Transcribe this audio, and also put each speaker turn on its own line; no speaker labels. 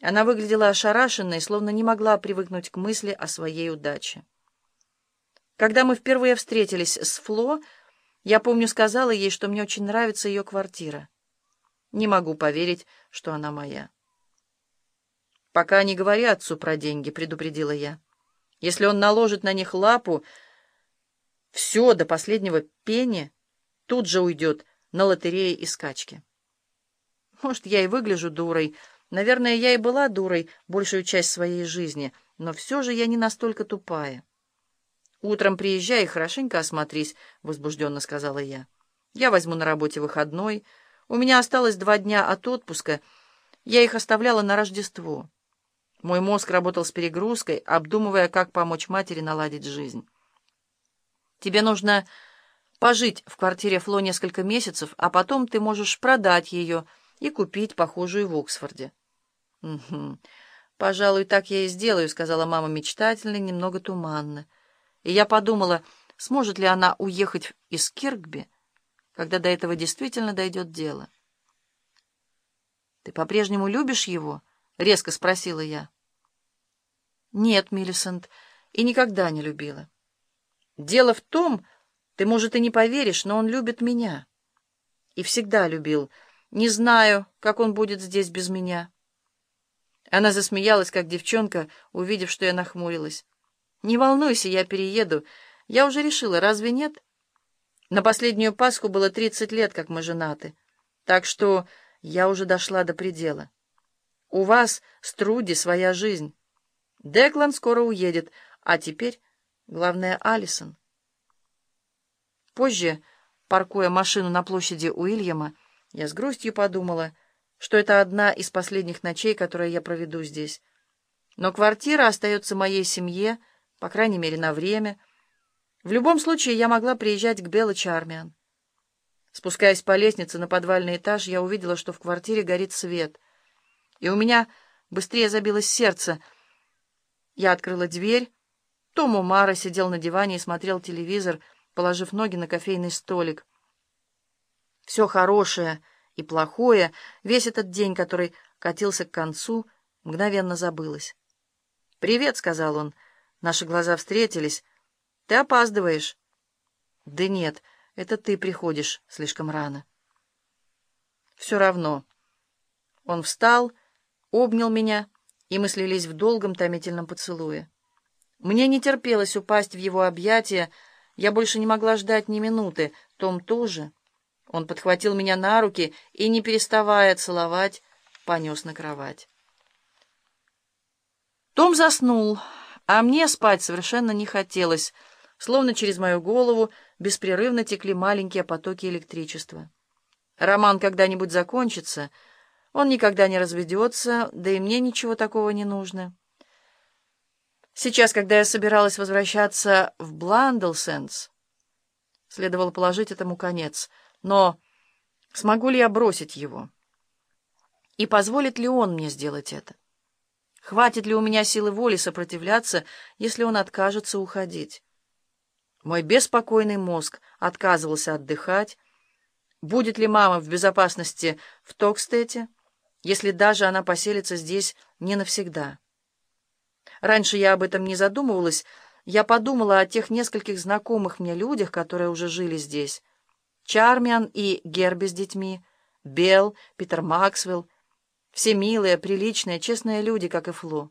Она выглядела ошарашенной, словно не могла привыкнуть к мысли о своей удаче. Когда мы впервые встретились с Фло, я помню, сказала ей, что мне очень нравится ее квартира. Не могу поверить, что она моя. «Пока не говори отцу про деньги», — предупредила я. «Если он наложит на них лапу, все до последнего пени тут же уйдет на лотереи и скачки». Может, я и выгляжу дурой. Наверное, я и была дурой большую часть своей жизни, но все же я не настолько тупая. «Утром приезжай и хорошенько осмотрись», — возбужденно сказала я. «Я возьму на работе выходной. У меня осталось два дня от отпуска. Я их оставляла на Рождество». Мой мозг работал с перегрузкой, обдумывая, как помочь матери наладить жизнь. «Тебе нужно пожить в квартире Фло несколько месяцев, а потом ты можешь продать ее и купить похожую в Оксфорде». «Угу. Пожалуй, так я и сделаю», — сказала мама мечтательно, немного туманно. И я подумала, сможет ли она уехать из Киркби, когда до этого действительно дойдет дело. «Ты по-прежнему любишь его?» — резко спросила я. «Нет, Миллисент, и никогда не любила. Дело в том, ты, может, и не поверишь, но он любит меня. И всегда любил. Не знаю, как он будет здесь без меня». Она засмеялась, как девчонка, увидев, что я нахмурилась. «Не волнуйся, я перееду. Я уже решила, разве нет? На последнюю Пасху было тридцать лет, как мы женаты. Так что я уже дошла до предела. У вас с Труди своя жизнь. Деклан скоро уедет, а теперь главное Алисон». Позже, паркуя машину на площади Уильяма, я с грустью подумала, что это одна из последних ночей, которые я проведу здесь. Но квартира остается моей семье, по крайней мере, на время. В любом случае, я могла приезжать к Белле Чармиан. Спускаясь по лестнице на подвальный этаж, я увидела, что в квартире горит свет. И у меня быстрее забилось сердце. Я открыла дверь. Том Умара сидел на диване и смотрел телевизор, положив ноги на кофейный столик. Все хорошее и плохое, весь этот день, который катился к концу, мгновенно забылось. «Привет», — сказал он, — Наши глаза встретились. «Ты опаздываешь». «Да нет, это ты приходишь слишком рано». «Все равно». Он встал, обнял меня, и мы слились в долгом томительном поцелуе. Мне не терпелось упасть в его объятия, я больше не могла ждать ни минуты, Том тоже. Он подхватил меня на руки и, не переставая целовать, понес на кровать. Том заснул. А мне спать совершенно не хотелось, словно через мою голову беспрерывно текли маленькие потоки электричества. Роман когда-нибудь закончится, он никогда не разведется, да и мне ничего такого не нужно. Сейчас, когда я собиралась возвращаться в Бландлсенс, следовало положить этому конец. Но смогу ли я бросить его? И позволит ли он мне сделать это? Хватит ли у меня силы воли сопротивляться, если он откажется уходить? Мой беспокойный мозг отказывался отдыхать. Будет ли мама в безопасности в Токстете, если даже она поселится здесь не навсегда? Раньше я об этом не задумывалась. Я подумала о тех нескольких знакомых мне людях, которые уже жили здесь. Чармиан и Герби с детьми, Белл, Питер Максвелл, все милые, приличные, честные люди, как и Фло.